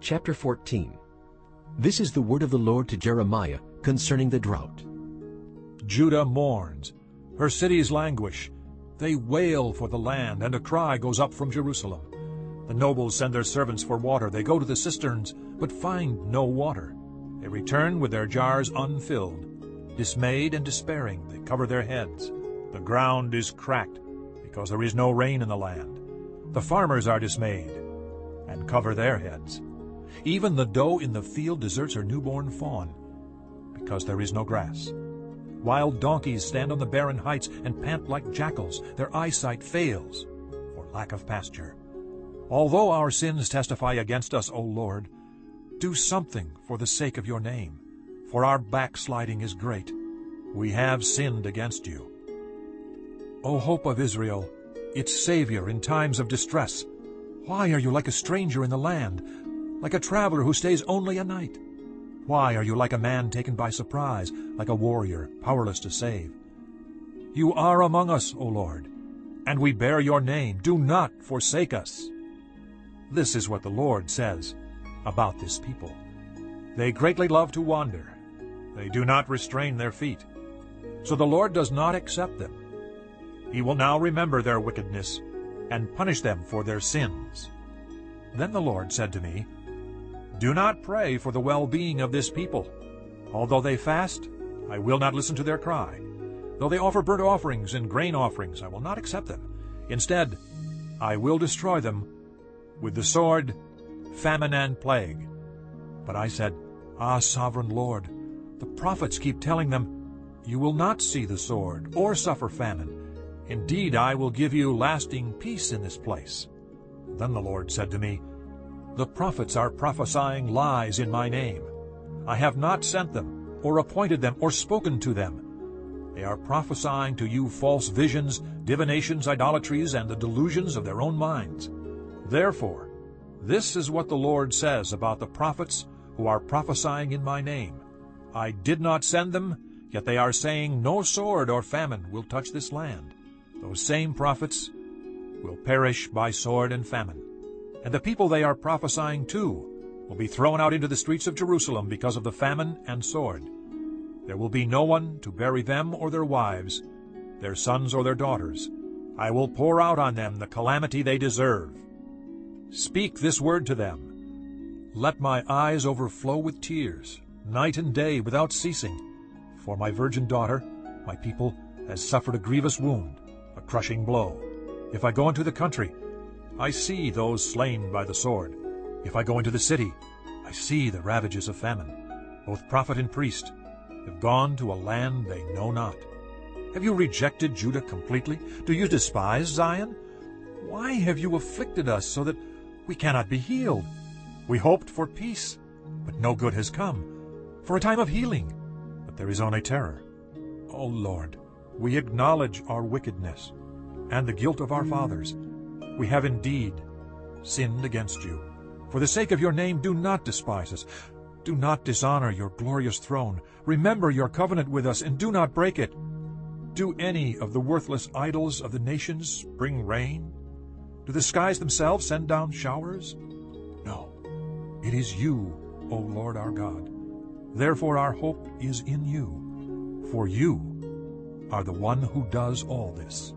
Chapter 14 This is the word of the Lord to Jeremiah concerning the drought. Judah mourns, her cities languish. They wail for the land, and a cry goes up from Jerusalem. The nobles send their servants for water. They go to the cisterns, but find no water. They return with their jars unfilled. Dismayed and despairing, they cover their heads. The ground is cracked, because there is no rain in the land. The farmers are dismayed, and cover their heads. Even the doe in the field deserts her newborn fawn, because there is no grass. Wild donkeys stand on the barren heights and pant like jackals. Their eyesight fails for lack of pasture. Although our sins testify against us, O Lord, do something for the sake of your name, for our backsliding is great. We have sinned against you. O hope of Israel, its Savior in times of distress, why are you like a stranger in the land, like a traveler who stays only a night? Why are you like a man taken by surprise, like a warrior powerless to save? You are among us, O Lord, and we bear your name. Do not forsake us. This is what the Lord says about this people. They greatly love to wander. They do not restrain their feet. So the Lord does not accept them. He will now remember their wickedness and punish them for their sins. Then the Lord said to me, Do not pray for the well-being of this people. Although they fast, I will not listen to their cry. Though they offer burnt offerings and grain offerings, I will not accept them. Instead, I will destroy them with the sword, famine, and plague. But I said, Ah, sovereign Lord, the prophets keep telling them, You will not see the sword or suffer famine. Indeed, I will give you lasting peace in this place. Then the Lord said to me, The prophets are prophesying lies in my name. I have not sent them, or appointed them, or spoken to them. They are prophesying to you false visions, divinations, idolatries, and the delusions of their own minds. Therefore, this is what the Lord says about the prophets who are prophesying in my name. I did not send them, yet they are saying no sword or famine will touch this land. Those same prophets will perish by sword and famine. And the people they are prophesying to will be thrown out into the streets of Jerusalem because of the famine and sword. There will be no one to bury them or their wives, their sons or their daughters. I will pour out on them the calamity they deserve. Speak this word to them. Let my eyes overflow with tears, night and day without ceasing. For my virgin daughter, my people, has suffered a grievous wound, a crushing blow. If I go into the country, I see those slain by the sword. If I go into the city, I see the ravages of famine. Both prophet and priest have gone to a land they know not. Have you rejected Judah completely? Do you despise Zion? Why have you afflicted us so that we cannot be healed? We hoped for peace, but no good has come, for a time of healing, but there is only terror. O Lord, we acknowledge our wickedness and the guilt of our fathers. We have indeed sinned against you. For the sake of your name, do not despise us. Do not dishonor your glorious throne. Remember your covenant with us, and do not break it. Do any of the worthless idols of the nations bring rain? Do the skies themselves send down showers? No. It is you, O Lord our God. Therefore our hope is in you, for you are the one who does all this.